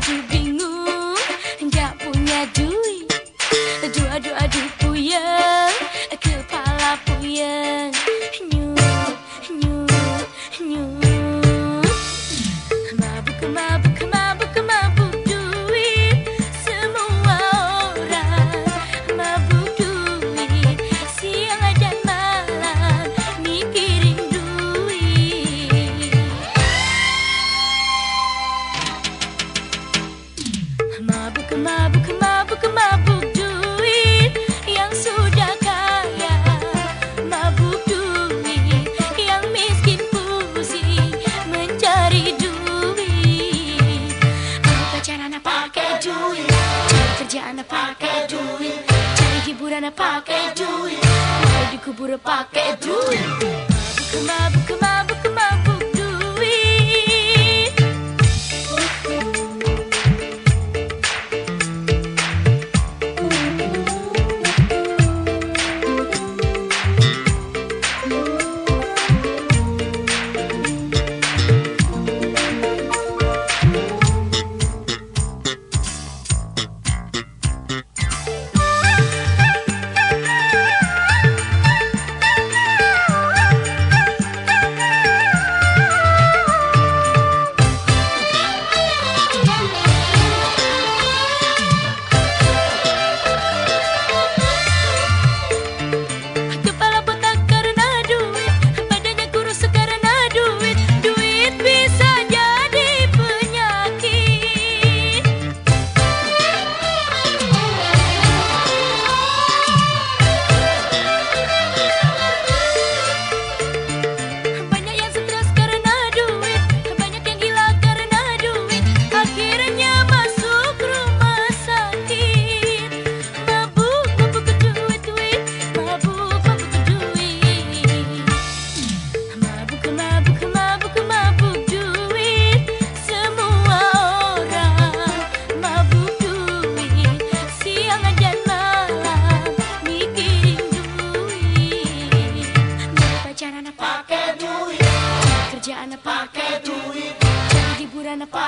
that you duit. Cari kerjaan pakai duit. Cari hiburan pakai duit. Mau dikubur pakai duit.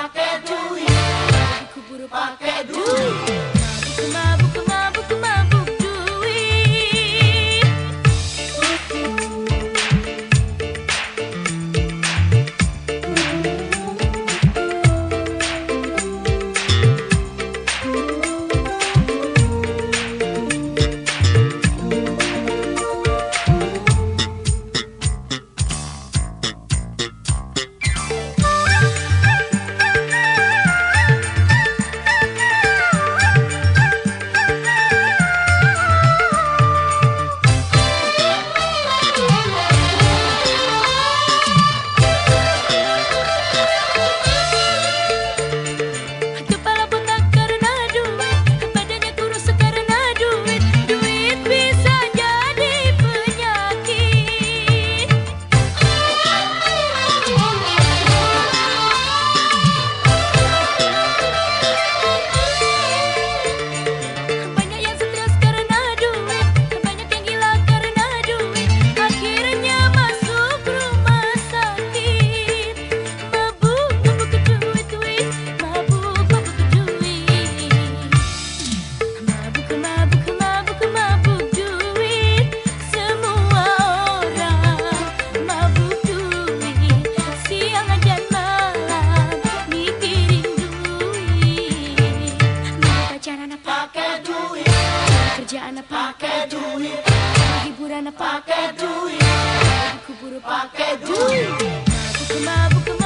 pakai duit, pakai duit. kuburan pakai duit kubur pakai duit aku kemabuk